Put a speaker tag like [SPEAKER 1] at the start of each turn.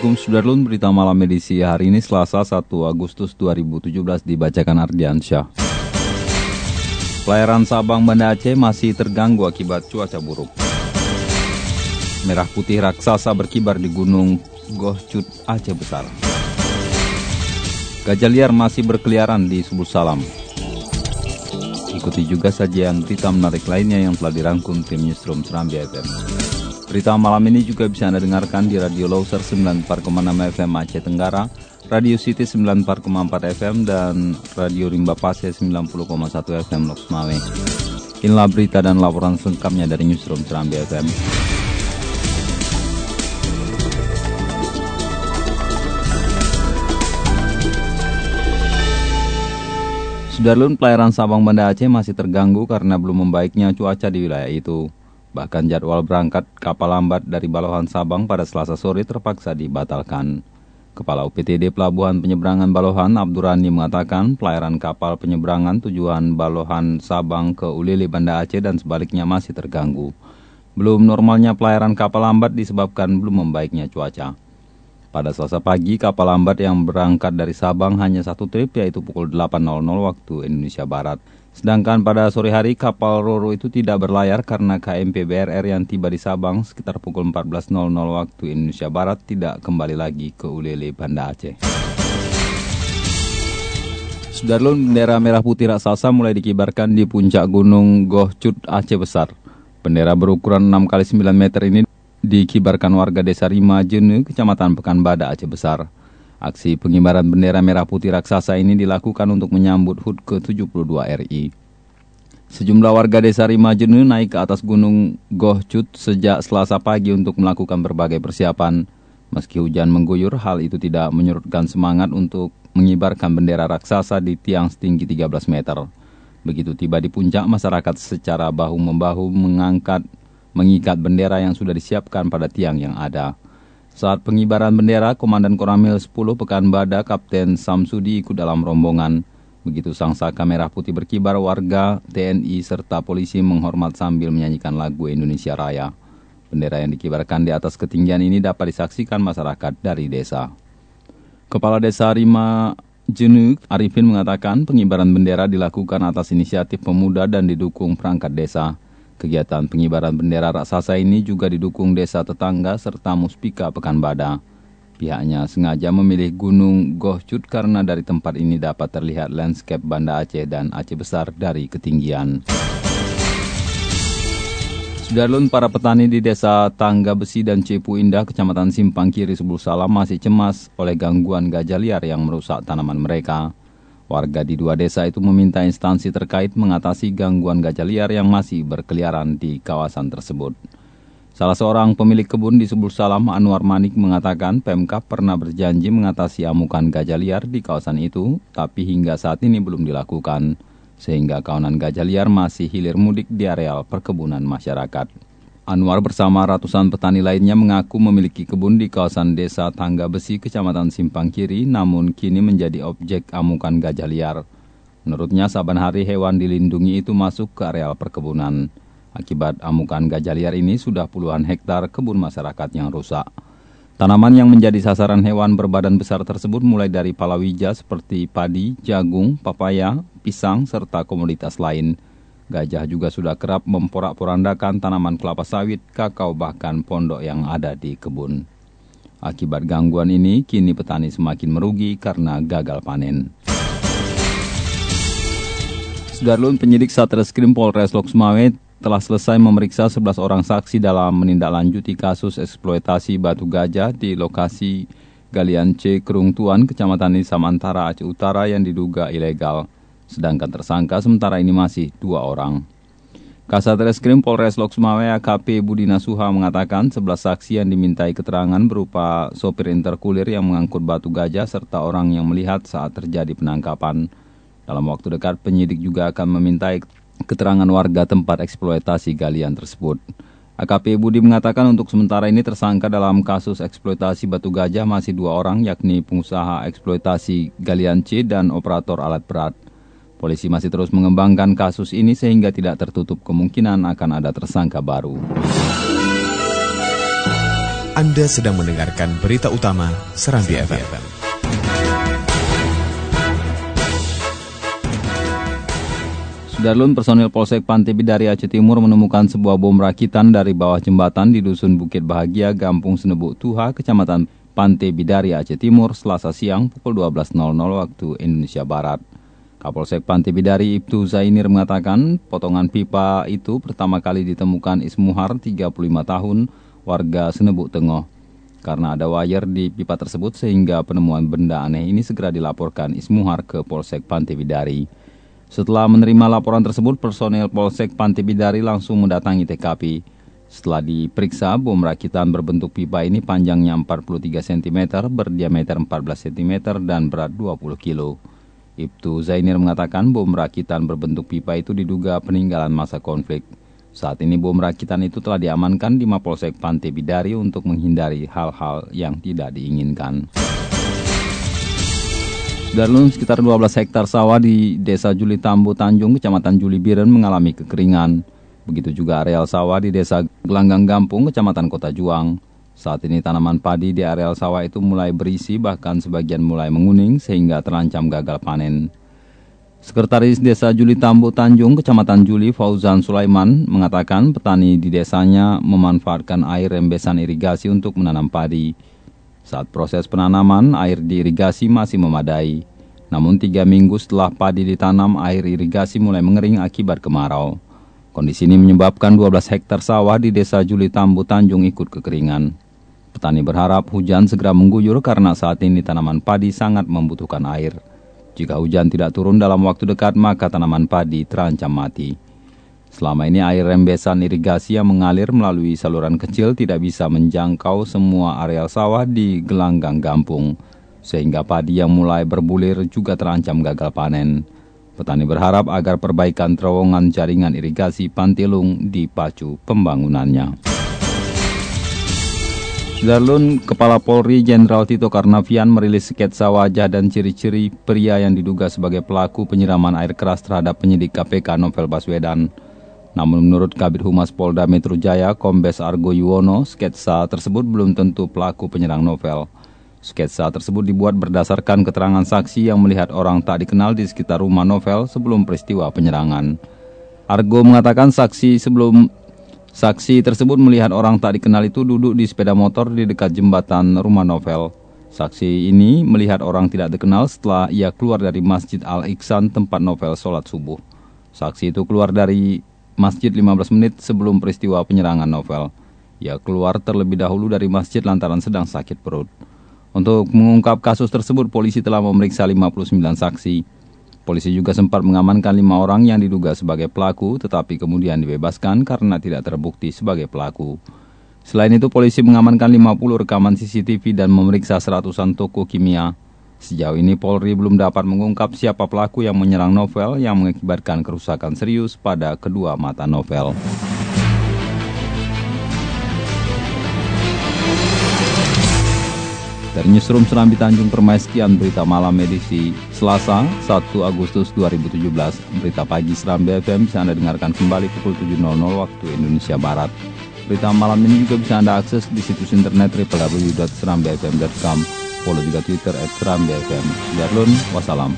[SPEAKER 1] Assalamualaikum Sudarlun, berita malam edisi hari ini Selasa 1 Agustus 2017 dibacakan Ardiansyah. Pelayaran Sabang Banda Aceh masih terganggu akibat cuaca buruk. Merah putih raksasa berkibar di Gunung Gohcut Aceh Besar. Gajah liar masih berkeliaran di Subul Salam. Ikuti juga sajian berita menarik lainnya yang telah dirangkum tim Newsroom Serambi FM. Berita malam ini juga bisa Anda dengarkan di Radio Loser 94,6 FM Aceh Tenggara, Radio City 94,4 FM, dan Radio Rimba Pase 90,1 FM Loks Maweng. Inilah berita dan laporan selengkapnya dari Newsroom Serambi FM. Sudarlun pelayaran Sabang Banda Aceh masih terganggu karena belum membaiknya cuaca di wilayah itu. Bahkan jadwal berangkat kapal lambat dari Balohan Sabang pada selasa sore terpaksa dibatalkan. Kepala UPTD Pelabuhan Penyeberangan Balohan Abdurani mengatakan pelayaran kapal penyeberangan tujuan Balohan Sabang ke Ulili Banda Aceh dan sebaliknya masih terganggu. Belum normalnya pelayaran kapal lambat disebabkan belum membaiknya cuaca. Pada selasa pagi, kapal lambat yang berangkat dari Sabang hanya satu trip yaitu pukul 8.00 waktu Indonesia Barat. Sedangkan pada sore hari kapal Roro itu tidak berlayar karena KMP BRR yang tiba di Sabang sekitar pukul 14.00 waktu Indonesia Barat tidak kembali lagi ke Ulele, Banda Aceh. Sudarlun bendera merah putih raksasa mulai dikibarkan di puncak gunung Gohcut Aceh Besar. Bendera berukuran 6 x 9 meter ini dikibarkan warga desa Rima Jene, kecamatan Pekanbada Aceh Besar. Aksi pengibaran bendera merah putih raksasa ini dilakukan untuk menyambut HUT ke-72 RI. Sejumlah warga desa Rimajenu naik ke atas gunung Gohcut sejak selasa pagi untuk melakukan berbagai persiapan. Meski hujan mengguyur, hal itu tidak menyurutkan semangat untuk mengibarkan bendera raksasa di tiang setinggi 13 meter. Begitu tiba di puncak, masyarakat secara bahu-membahu mengangkat mengikat bendera yang sudah disiapkan pada tiang yang ada. Saat pengibaran bendera, Komandan Koramil 10 Pekanbada Kapten Samsudi ikut dalam rombongan. Begitu sang saka merah putih berkibar, warga, TNI, serta polisi menghormat sambil menyanyikan lagu Indonesia Raya. Bendera yang dikibarkan di atas ketinggian ini dapat disaksikan masyarakat dari desa. Kepala Desa Rima Jenuk Arifin mengatakan pengibaran bendera dilakukan atas inisiatif pemuda dan didukung perangkat desa. Kegiatan pengibaran bendera raksasa ini juga didukung desa tetangga serta Muspika Pekanbada. Pihaknya sengaja memilih Gunung Gohcut karena dari tempat ini dapat terlihat landscape Banda Aceh dan Aceh Besar dari ketinggian. Sudarlun para petani di desa Tangga Besi dan Cepu Indah, Kecamatan Simpang Kiri, Subul Salam masih cemas oleh gangguan gajah liar yang merusak tanaman mereka. Warga di dua desa itu meminta instansi terkait mengatasi gangguan gajah liar yang masih berkeliaran di kawasan tersebut. Salah seorang pemilik kebun di Subul Salam, Anwar Manik, mengatakan Pemkap pernah berjanji mengatasi amukan gajah liar di kawasan itu, tapi hingga saat ini belum dilakukan, sehingga kawanan gajah liar masih hilir mudik di areal perkebunan masyarakat. Anwar bersama ratusan petani lainnya mengaku memiliki kebun di kawasan desa Tangga Besi, Kecamatan Simpang Kiri, namun kini menjadi objek amukan gajah liar. Menurutnya, saban hari hewan dilindungi itu masuk ke areal perkebunan. Akibat amukan gajah liar ini, sudah puluhan hektar kebun masyarakat yang rusak. Tanaman yang menjadi sasaran hewan berbadan besar tersebut mulai dari palawija seperti padi, jagung, papaya, pisang, serta komoditas lain. Gajah juga sudah kerap memporak-porandakan tanaman kelapa sawit, kakao, bahkan pondok yang ada di kebun. Akibat gangguan ini, kini petani semakin merugi karena gagal panen. Sudarlun penyidik Satreskrim Polres Loksmawe telah selesai memeriksa 11 orang saksi dalam menindaklanjuti kasus eksploitasi batu gajah di lokasi Galian C Kerungtuan, Kecamatan Nisamantara, Aceh Utara yang diduga ilegal sedangkan tersangka sementara ini masih dua orang. Kasat Reskrim Polres Loksmawe AKP Budi Nasuha mengatakan 11 saksi yang dimintai keterangan berupa sopir interkulir yang mengangkut batu gajah serta orang yang melihat saat terjadi penangkapan. Dalam waktu dekat, penyidik juga akan memintai keterangan warga tempat eksploitasi galian tersebut. AKP Budi mengatakan untuk sementara ini tersangka dalam kasus eksploitasi batu gajah masih dua orang yakni pengusaha eksploitasi galian C dan operator alat berat. Polisi masih terus mengembangkan kasus ini sehingga tidak tertutup kemungkinan akan ada tersangka baru.
[SPEAKER 2] Anda sedang mendengarkan berita utama Serambi FM.
[SPEAKER 1] Sudarlun personil Polsek Pantai Bidari Aceh Timur menemukan sebuah bom rakitan dari bawah jembatan di Dusun Bukit Bahagia, Gampung Senebuk Tuha, Kecamatan Pantai Bidari Aceh Timur, Selasa siang pukul 12.00 waktu Indonesia Barat. Kapolsek Pantai Bidari Ibtu Zainir mengatakan potongan pipa itu pertama kali ditemukan Ismuhar 35 tahun warga Senebuk Tengah. Karena ada wire di pipa tersebut sehingga penemuan benda aneh ini segera dilaporkan Ismuhar ke Polsek Pantai Bidari. Setelah menerima laporan tersebut, personel Polsek Pantai Bidari langsung mendatangi TKP. Setelah diperiksa, bom rakitan berbentuk pipa ini panjangnya 43 cm, berdiameter 14 cm, dan berat 20 kg. Ibtu Zainir mengatakan bom rakitan berbentuk pipa itu diduga peninggalan masa konflik. Saat ini bom rakitan itu telah diamankan di Mapolsek Pantai Bidari untuk menghindari hal-hal yang tidak diinginkan. Darlun sekitar 12 hektar sawah di Desa Juli Tambu Tanjung, Kecamatan Juli Biren mengalami kekeringan. Begitu juga areal sawah di Desa Gelanggang Gampung, Kecamatan Kota Juang. Saat ini tanaman padi di areal sawah itu mulai berisi bahkan sebagian mulai menguning sehingga terancam gagal panen. Sekretaris Desa Juli Tambu Tanjung, Kecamatan Juli, Fauzan Sulaiman, mengatakan petani di desanya memanfaatkan air rembesan irigasi untuk menanam padi. Saat proses penanaman, air diirigasi masih memadai. Namun tiga minggu setelah padi ditanam, air irigasi mulai mengering akibat kemarau. Kondisi ini menyebabkan 12 hektar sawah di Desa Juli Tambu Tanjung ikut kekeringan. Petani berharap hujan segera mengguyur karena saat ini tanaman padi sangat membutuhkan air. Jika hujan tidak turun dalam waktu dekat, maka tanaman padi terancam mati. Selama ini air rembesan irigasi yang mengalir melalui saluran kecil tidak bisa menjangkau semua areal sawah di gelanggang gampung, sehingga padi yang mulai berbulir juga terancam gagal panen. Petani berharap agar perbaikan terowongan jaringan irigasi Pantilung dipacu pembangunannya. Darlun, Kepala Polri Jenderal Tito Karnavian merilis sketsa wajah dan ciri-ciri pria yang diduga sebagai pelaku penyiraman air keras terhadap penyidik KPK Novel Baswedan. Namun menurut Kabit Humas Polda Metro Jaya, Kombes Argo Yuwono, sketsa tersebut belum tentu pelaku penyerang Novel. Sketsa tersebut dibuat berdasarkan keterangan saksi yang melihat orang tak dikenal di sekitar rumah Novel sebelum peristiwa penyerangan. Argo mengatakan saksi sebelum Saksi tersebut melihat orang tak dikenal itu duduk di sepeda motor di dekat jembatan rumah novel. Saksi ini melihat orang tidak dikenal setelah ia keluar dari Masjid Al-Iksan tempat novel sholat subuh. Saksi itu keluar dari masjid 15 menit sebelum peristiwa penyerangan novel. Ia keluar terlebih dahulu dari masjid lantaran sedang sakit perut. Untuk mengungkap kasus tersebut, polisi telah memeriksa 59 saksi. Polisi juga sempat mengamankan lima orang yang diduga sebagai pelaku, tetapi kemudian dibebaskan karena tidak terbukti sebagai pelaku. Selain itu, polisi mengamankan 50 rekaman CCTV dan memeriksa seratusan toko kimia. Sejauh ini Polri belum dapat mengungkap siapa pelaku yang menyerang novel yang mengakibatkan kerusakan serius pada kedua mata novel. Dari Newsroom Serambi Tanjung Permai sekian berita malam edisi Selasa 1 Agustus 2017. Berita pagi Serambi FM bisa Anda dengarkan kembali pukul 7.00 waktu Indonesia Barat. Berita malam ini juga bisa Anda akses di situs internet www.serambifm.com. Follow juga Twitter at Serambi FM. Darlun, wassalam.